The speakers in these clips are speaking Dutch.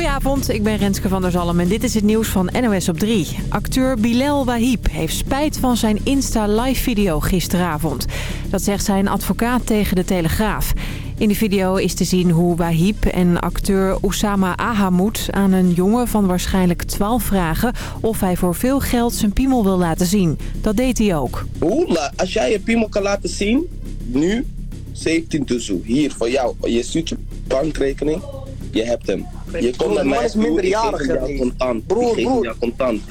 Goedenavond, ik ben Renske van der Zalm en dit is het nieuws van NOS op 3. Acteur Bilal Wahib heeft spijt van zijn Insta-live-video gisteravond. Dat zegt zijn advocaat tegen de Telegraaf. In de video is te zien hoe Wahib en acteur Oussama Ahamoud aan een jongen van waarschijnlijk 12 vragen... of hij voor veel geld zijn piemel wil laten zien. Dat deed hij ook. Hoe? Als jij je piemel kan laten zien, nu 17 toezoe. Hier, voor jou. Je stuurt je bankrekening, je hebt hem. Je komt naar mij is minderjarig, ik geef hè? contant. Broer, ik geef broer. jou contant.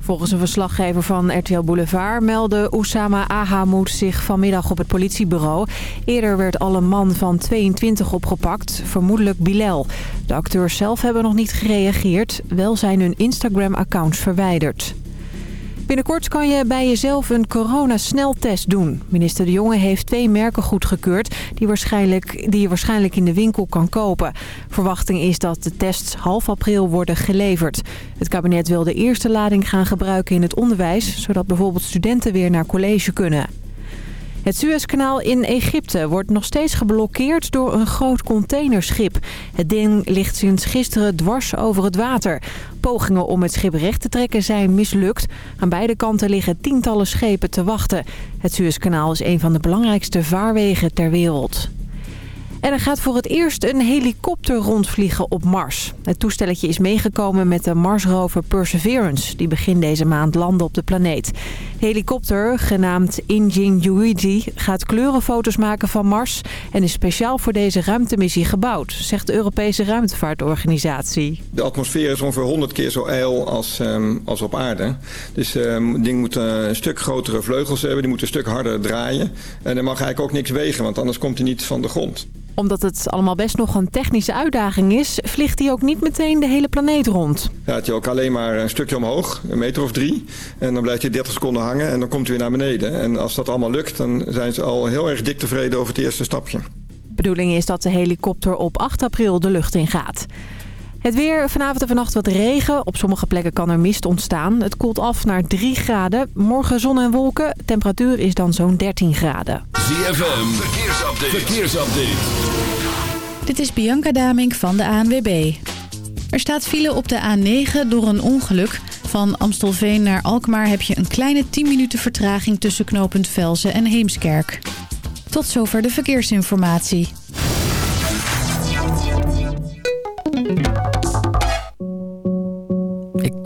Volgens een verslaggever van RTL Boulevard meldde Oussama Ahamoud zich vanmiddag op het politiebureau. Eerder werd al een man van 22 opgepakt, vermoedelijk Bilal. De acteurs zelf hebben nog niet gereageerd, wel zijn hun Instagram-accounts verwijderd. Binnenkort kan je bij jezelf een coronasneltest doen. Minister De Jonge heeft twee merken goedgekeurd die, waarschijnlijk, die je waarschijnlijk in de winkel kan kopen. Verwachting is dat de tests half april worden geleverd. Het kabinet wil de eerste lading gaan gebruiken in het onderwijs... zodat bijvoorbeeld studenten weer naar college kunnen. Het Suezkanaal in Egypte wordt nog steeds geblokkeerd door een groot containerschip. Het ding ligt sinds gisteren dwars over het water. Pogingen om het schip recht te trekken zijn mislukt. Aan beide kanten liggen tientallen schepen te wachten. Het Suezkanaal is een van de belangrijkste vaarwegen ter wereld. En er gaat voor het eerst een helikopter rondvliegen op Mars. Het toestelletje is meegekomen met de Marsrover Perseverance... die begin deze maand landde op de planeet. De helikopter, genaamd Ingenuity, gaat kleurenfoto's maken van Mars... en is speciaal voor deze ruimtemissie gebouwd... zegt de Europese Ruimtevaartorganisatie. De atmosfeer is ongeveer 100 keer zo ijl als, ehm, als op aarde. Dus ehm, het ding moet een stuk grotere vleugels hebben. Die moet een stuk harder draaien. En er mag eigenlijk ook niks wegen, want anders komt hij niet van de grond. Omdat het allemaal best nog een technische uitdaging is... vliegt hij ook niet meteen de hele planeet rond. Gaat hij ook alleen maar een stukje omhoog, een meter of drie. En dan blijft hij 30 seconden hangen en dan komt hij weer naar beneden. En als dat allemaal lukt, dan zijn ze al heel erg dik tevreden over het eerste stapje. De bedoeling is dat de helikopter op 8 april de lucht in gaat. Het weer, vanavond en vannacht wat regen. Op sommige plekken kan er mist ontstaan. Het koelt af naar 3 graden. Morgen zon en wolken. Temperatuur is dan zo'n 13 graden. ZFM, verkeersupdate. verkeersupdate. Dit is Bianca Damink van de ANWB. Er staat file op de A9 door een ongeluk. Van Amstelveen naar Alkmaar heb je een kleine 10 minuten vertraging tussen knooppunt Velzen en Heemskerk. Tot zover de verkeersinformatie.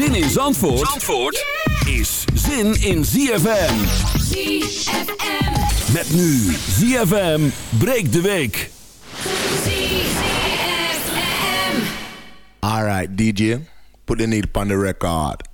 Zin in Zandvoort, Zandvoort is zin in ZFM. ZFM. Met nu ZFM breekt de week. ZFM. All right, DJ, put the needle on the record.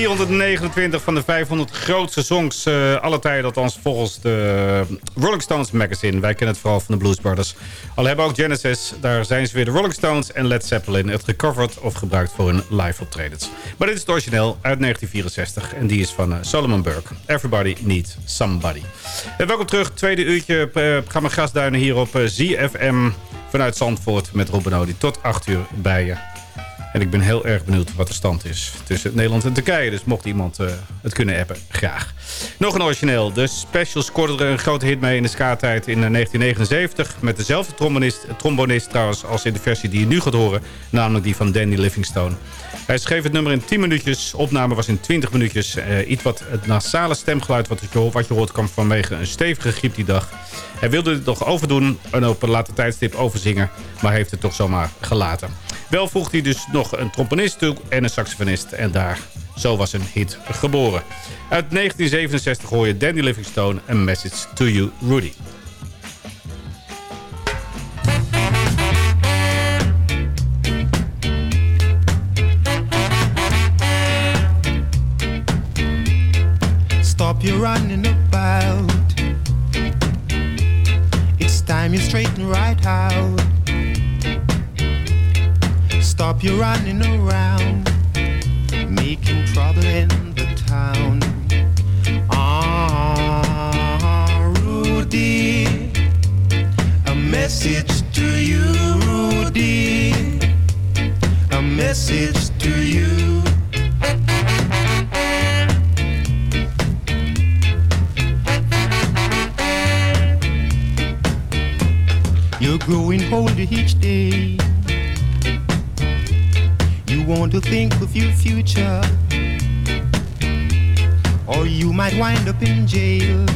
429 van de 500 grootste songs uh, alle tijden. Althans volgens de Rolling Stones magazine. Wij kennen het vooral van de Blues Brothers. Al hebben ook Genesis, daar zijn ze weer de Rolling Stones en Led Zeppelin. Het gecoverd of gebruikt voor hun live optredens. Maar dit is het origineel uit 1964. En die is van uh, Solomon Burke. Everybody Needs Somebody. En welkom terug, tweede uurtje. Gaan we grasduinen hier op ZFM vanuit Zandvoort met Robin Odi. Tot 8 uur bij je. En ik ben heel erg benieuwd wat de stand is tussen Nederland en Turkije. Dus mocht iemand uh, het kunnen appen, graag. Nog een origineel. De Special scoorde er een grote hit mee in de ska-tijd in 1979. Met dezelfde trombonist, trombonist trouwens als in de versie die je nu gaat horen. Namelijk die van Danny Livingstone. Hij schreef het nummer in 10 minuutjes. Opname was in 20 minuutjes. Uh, iets wat het nasale stemgeluid wat je, wat je hoort kwam vanwege een stevige griep die dag. Hij wilde het nog overdoen en op een later tijdstip overzingen. Maar heeft het toch zomaar gelaten. Wel voegde hij dus nog een trombonist toe en een saxofonist. En daar, zo was een hit geboren. Uit 1967 hoor je Danny Livingstone, A Message to You, Rudy. Stop your running about. It's time you straighten right out. Stop your running around, making trouble in the town. Ah, Rudy, a message to you, Rudy, a message to you. Growing older each day. You want to think of your future, or you might wind up in jail.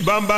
Bamba.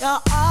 You're all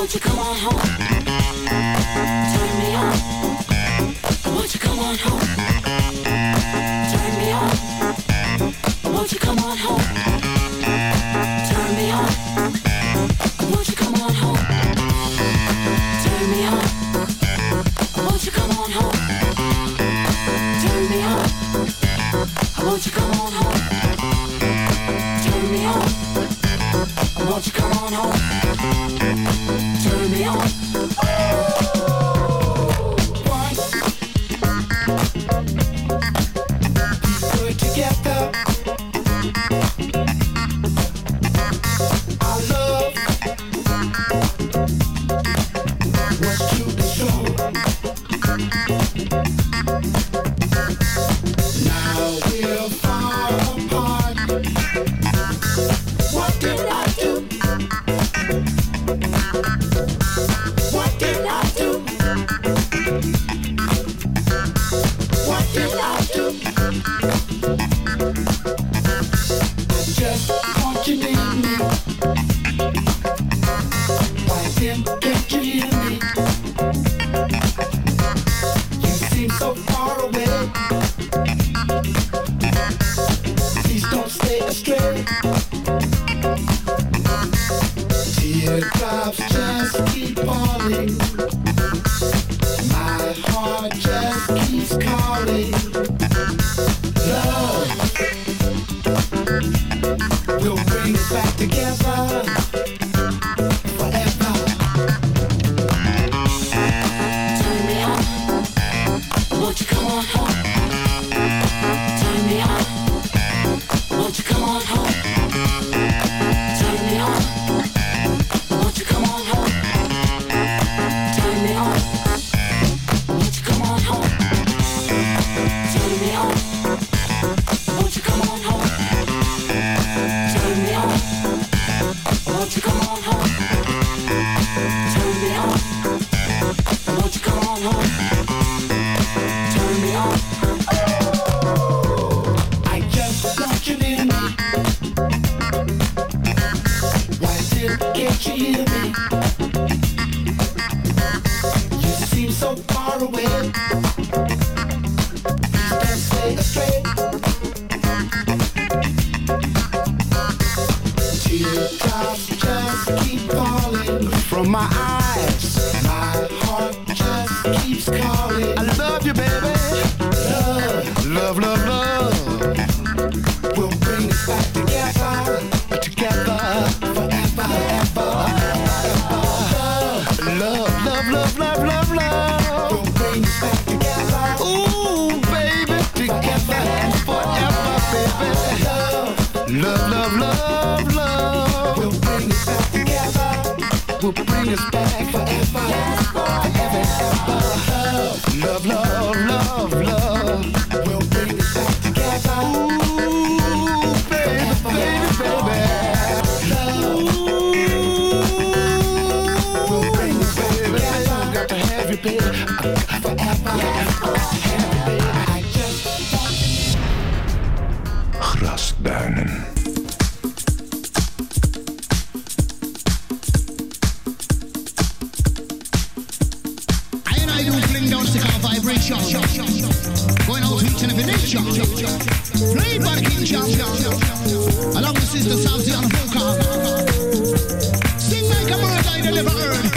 Won't you come on home? Turn me on. Won't you come on home? Turn me on. Won't you come on home? Shah. Going out to each and every nation. Played by the King Shah. Along with Sister Sabzi on vocal. Sing like a bird, I deliver.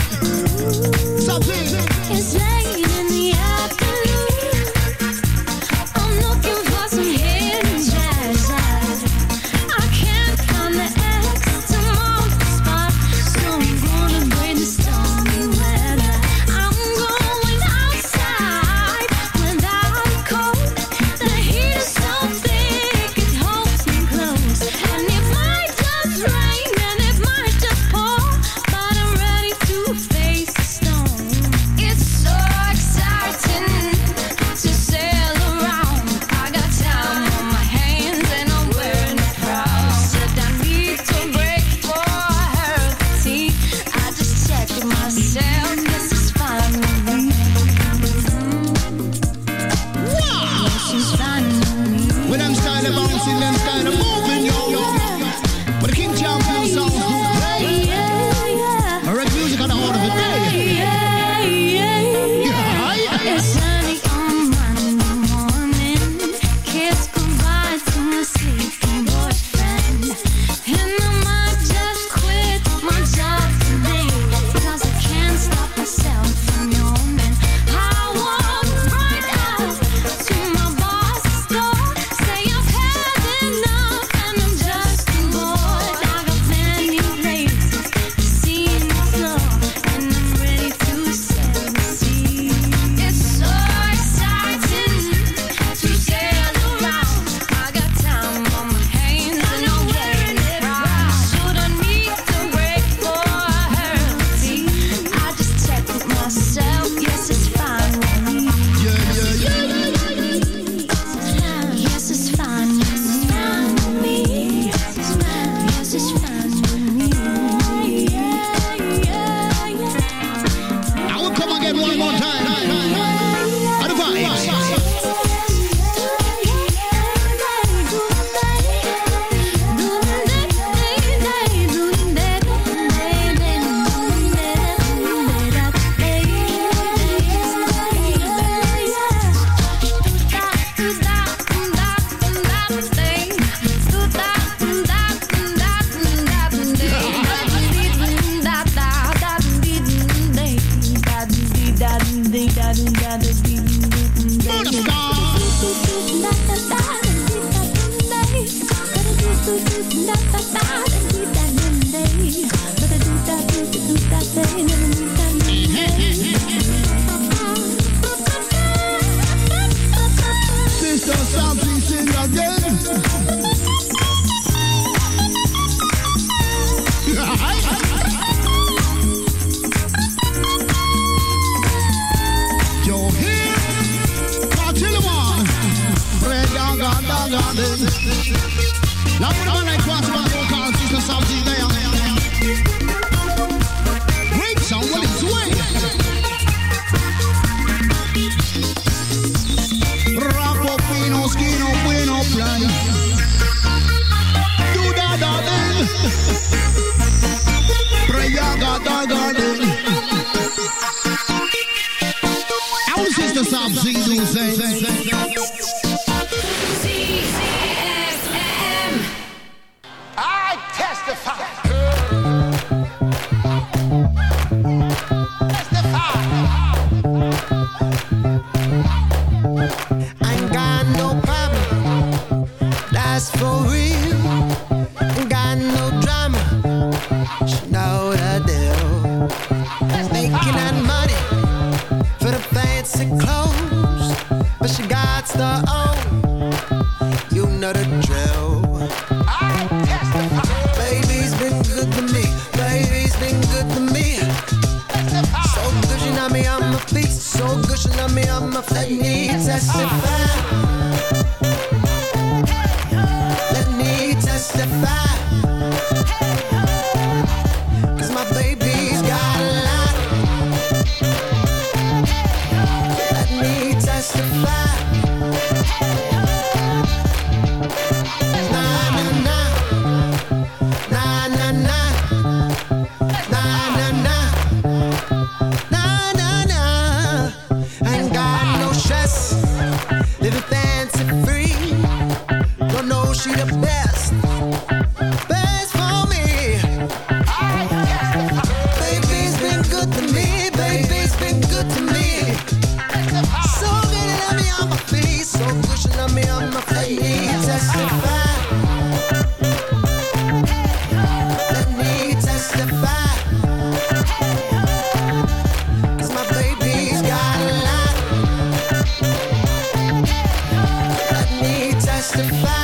God. Me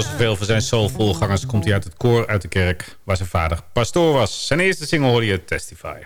zoals zoveel van zijn soulvolgangers komt hij uit het koor uit de kerk waar zijn vader pastoor was. Zijn eerste single hoorde je Testify.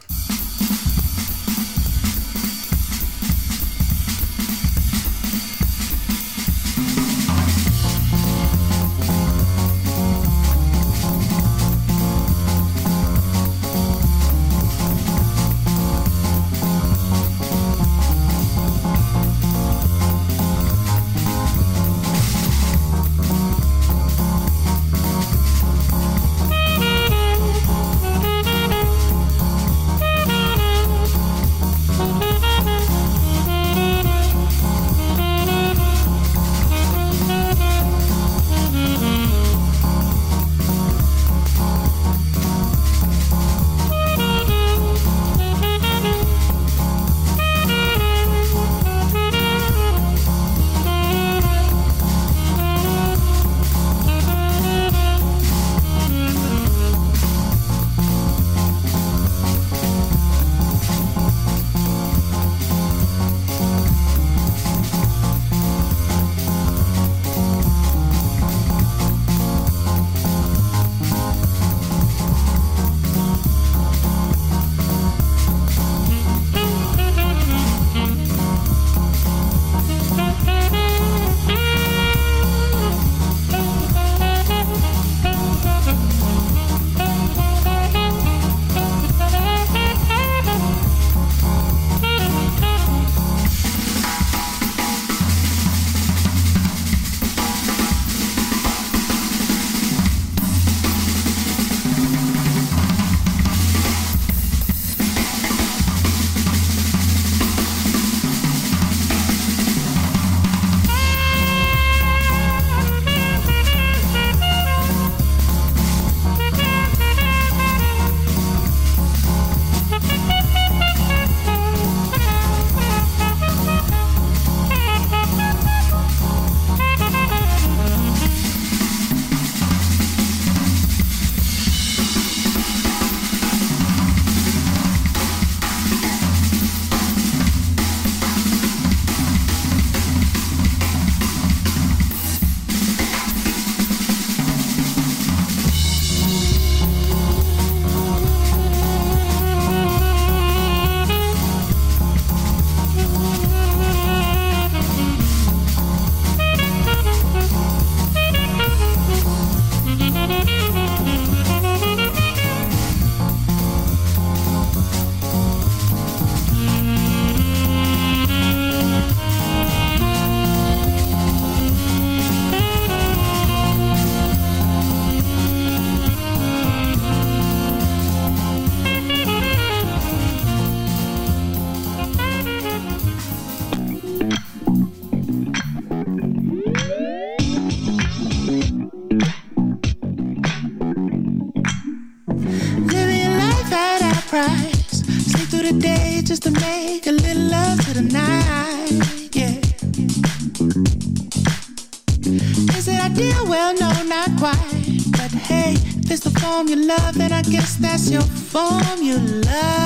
love, I guess that's your formula.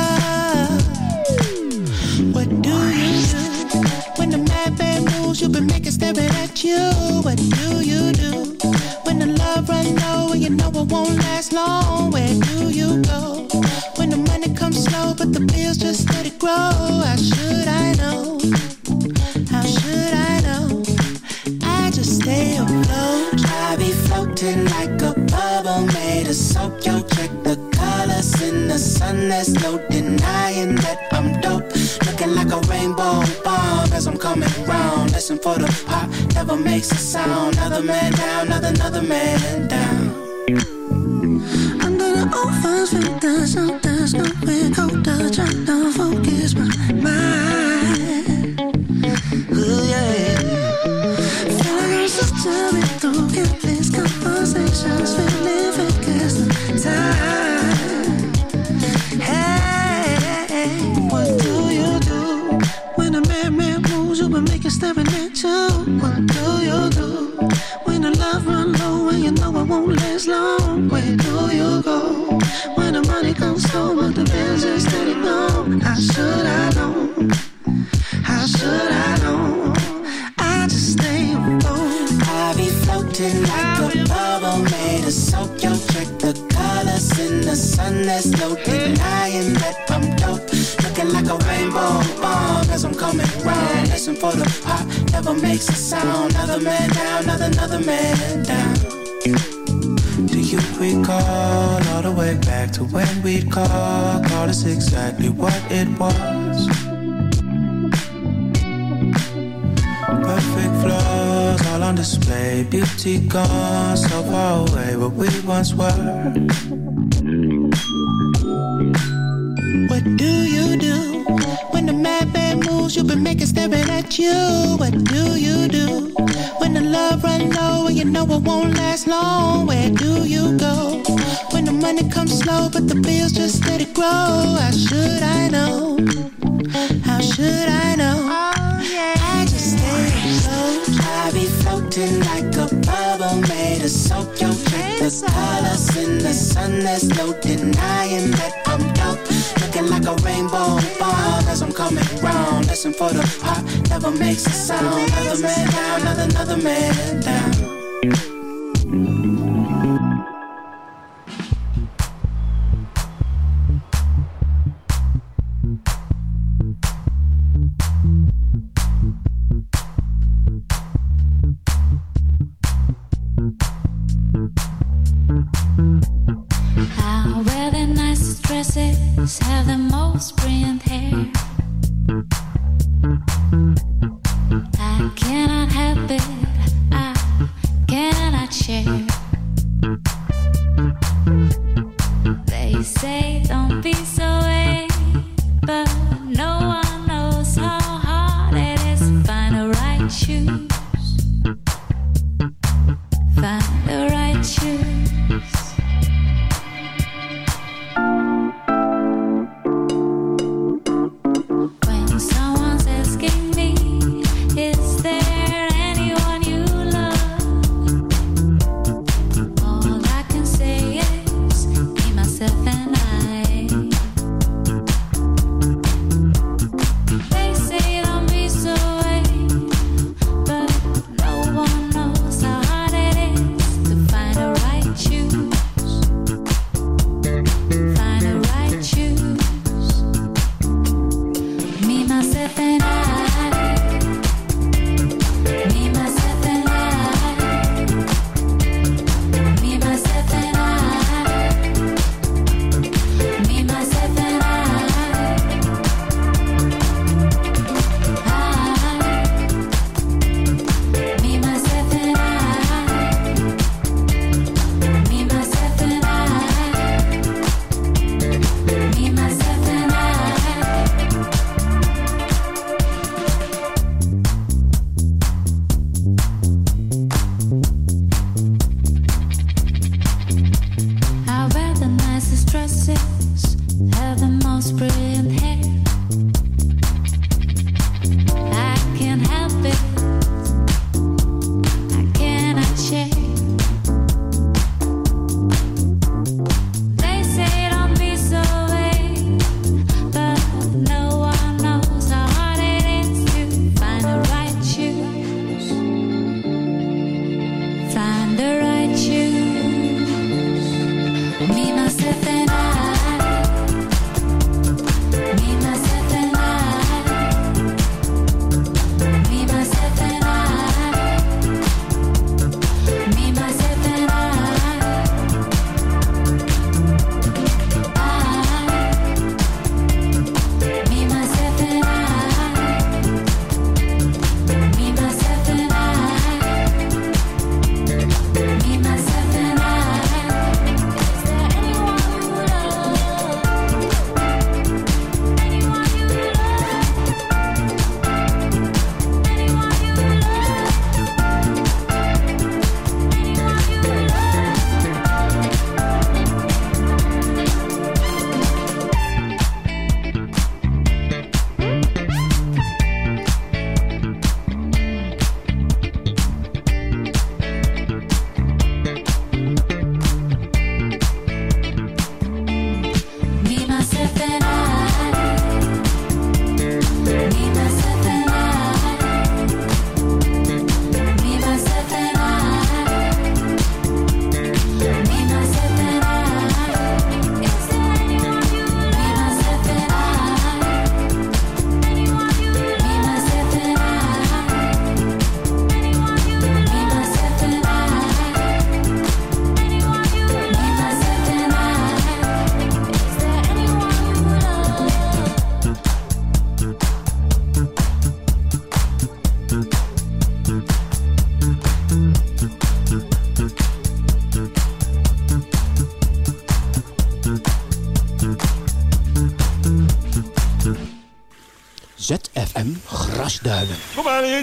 and there's no, there's no way go. There's no denying that I'm dope. Looking like a rainbow bomb as I'm coming round. Listen for the pop, never makes a sound. Another man down, another, another man down. Do you recall all the way back to when we'd call? Call us exactly what it was. Perfect flaws all on display. Beauty gone so far away, but we once were. At you. What do you do when the love run low and you know it won't last long? Where do you go when the money comes slow but the bills just let it grow? How should I know? How should I know? Oh, yeah. I just stay afloat. I be floating like a bubble made of soap. Yo, check the colors in the sun. There's no denying that I'm dope. Looking like a rainbow as I'm coming round. Listen for the pop, never makes a sound. Another man down, another, another man down.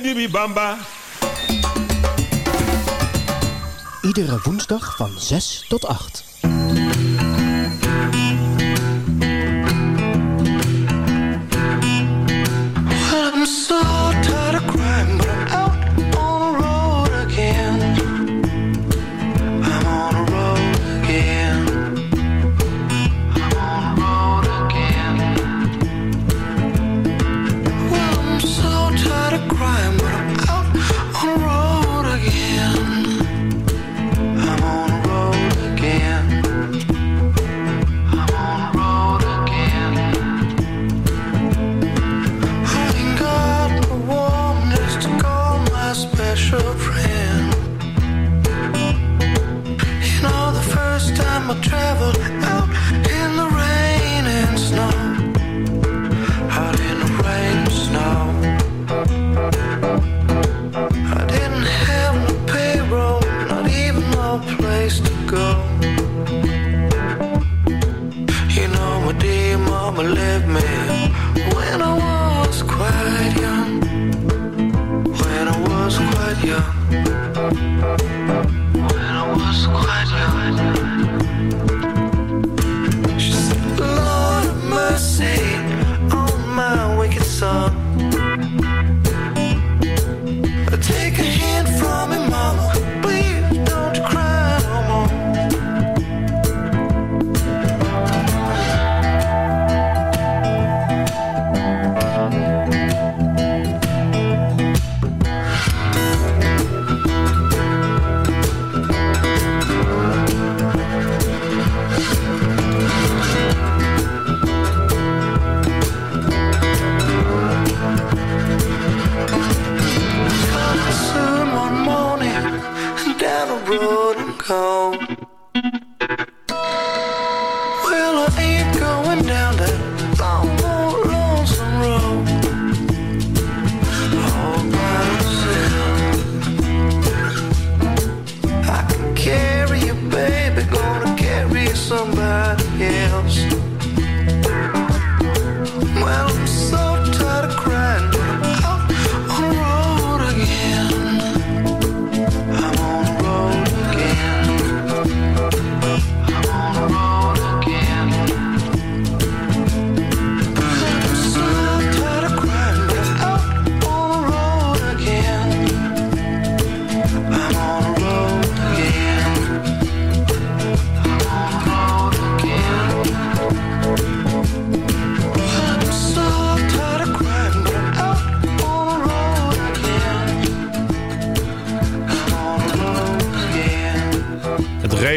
Die bamba. Iedere woensdag van 6 tot 8. Left me when I was quite young. When I was quite young.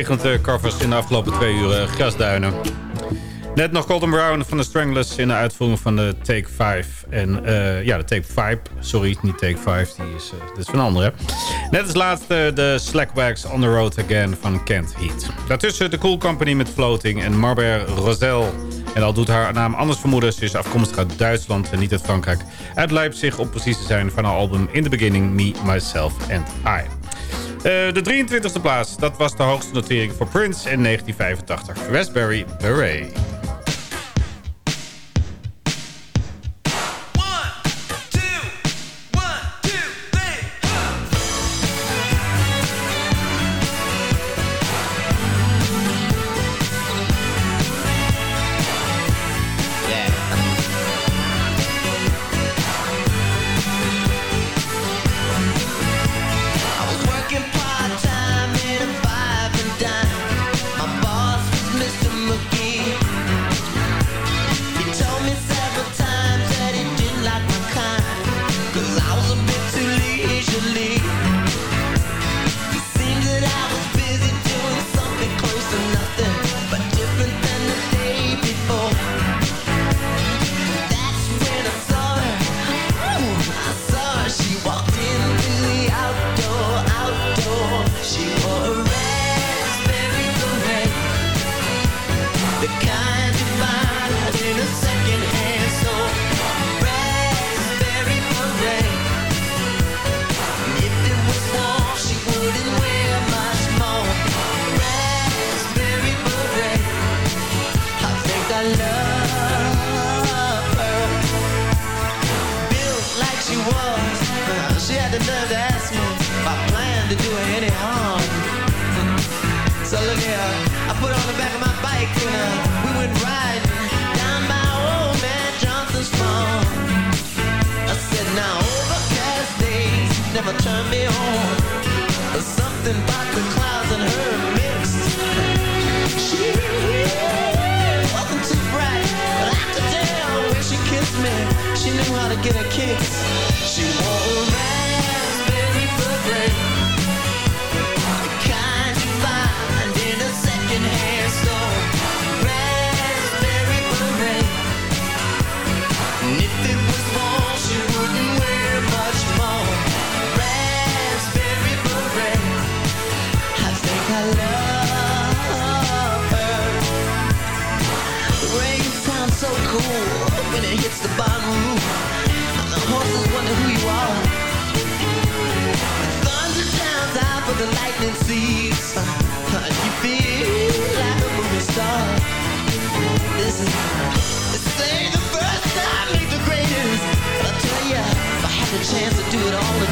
Regent eh, covers in de afgelopen twee uur eh, grasduinen. Net nog Golden Brown van de Stranglers in de uitvoering van de Take 5. En eh, ja, de Take 5. Sorry, niet Take 5. Die is, eh, dit is van andere. Net als laatste de Slackwags On The Road Again van Kent Heat. Daartussen de Cool Company met Floating en Marber Rosel. En al doet haar naam anders vermoeden. Ze is afkomstig uit Duitsland en niet uit Frankrijk. Uit Leipzig om precies te zijn van haar album In The Beginning, Me, Myself and I. Eh, de 23e plaats, dat was de hoogste notering voor Prince in 1985. Raspberry Beret. here. So look here, I put on the back of my bike and uh, we went riding down by old man Johnson's farm. I said, now overcast days never turn me on. But something about the clouds and her mist. She wasn't too bright, but after could when she kissed me, she knew how to get a kiss.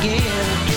again.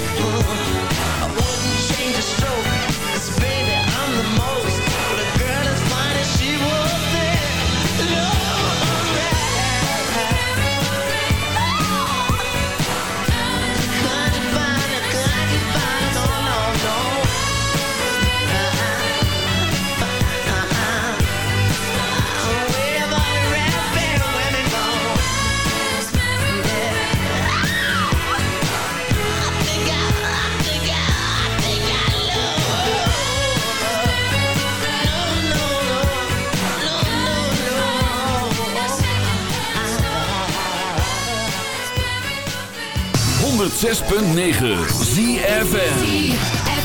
106.9 ZFN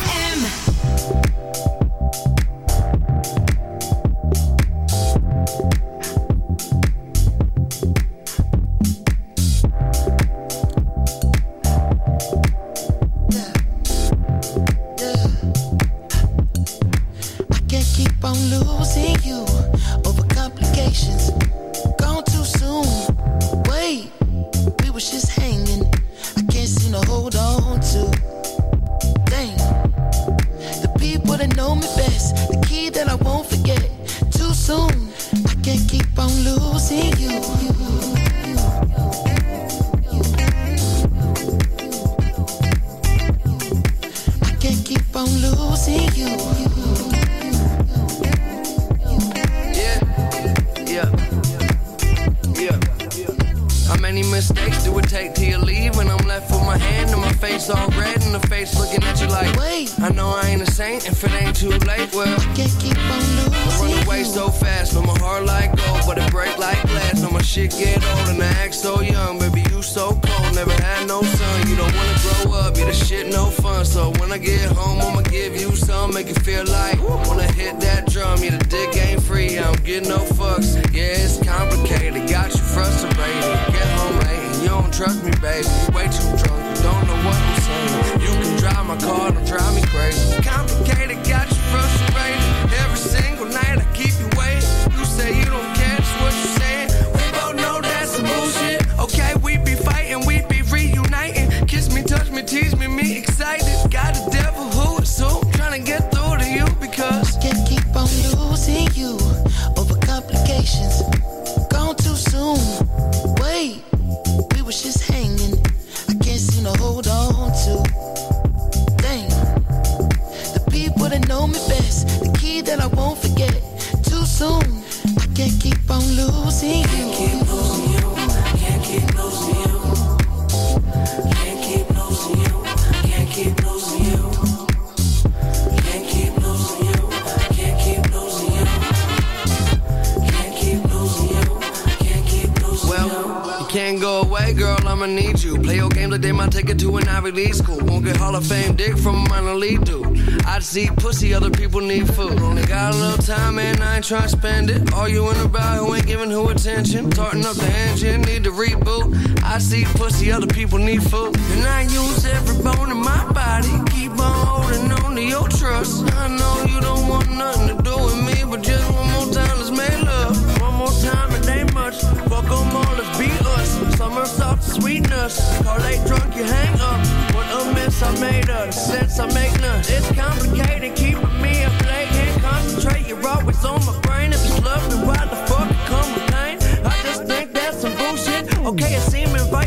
try to spend it. All you in about who ain't giving who attention. Starting up the engine, need to reboot. I see pussy, other people need food. And I use every bone in my body. Keep on holding on to your trust. I know you don't want nothing to do with me, but just one more time, let's make love. One more time, it ain't much. Fuck them all, let's be us. Summer soft sweetness. Car late drunk, you hang up. What a mess I made of. The sense I make none. It's complicated, keeping me up late. Can't concentrate, you're always on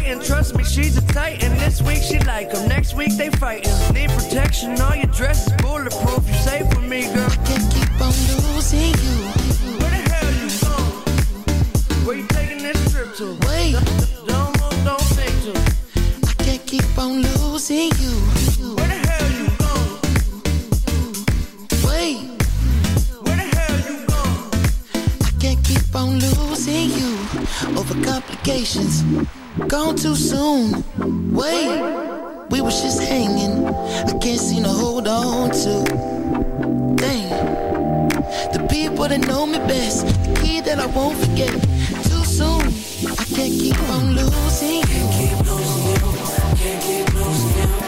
seem. Trust me, she's a titan. This week she like 'em, next week they fighting. Need protection, all your dress is bulletproof. You safe with me, girl. Can't keep on losing you. Where the hell you going? Where you taking this trip to? Wait. Don't move, don't think to. I can't keep on losing you. Where the hell you going? Wait. Where the hell you going? I can't keep on losing you over complications. Gone too soon. Wait, we was just hanging. I can't seem to hold on to. Dang, the people that know me best, the key that I won't forget. Too soon. I can't keep on losing. Can't keep losing you. Can't keep losing you.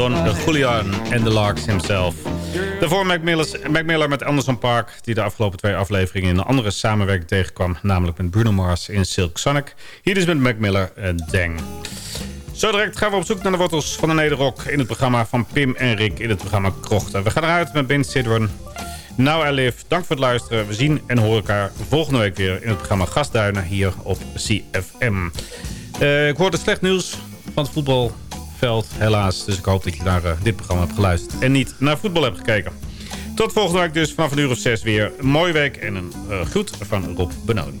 Don Julian en The Larks himself. Daarvoor Mac, Miller met Anderson Park... die de afgelopen twee afleveringen in een andere samenwerking tegenkwam... namelijk met Bruno Mars in Silk Sonic. Hier dus met Mac Miller en Dang. Zo direct gaan we op zoek naar de wortels van de nederrock... in het programma van Pim en Rick in het programma Krochten. We gaan eruit met Ben Sidron. Now I Live. Dank voor het luisteren. We zien en horen elkaar volgende week weer... in het programma Gastduinen hier op CFM. Eh, ik hoorde slecht nieuws van het veld, helaas. Dus ik hoop dat je naar eh, dit programma hebt geluisterd en niet naar voetbal hebt gekeken. Tot volgende week dus vanaf een uur of zes weer. Een mooi week en een uh, groet van Rob Benoni.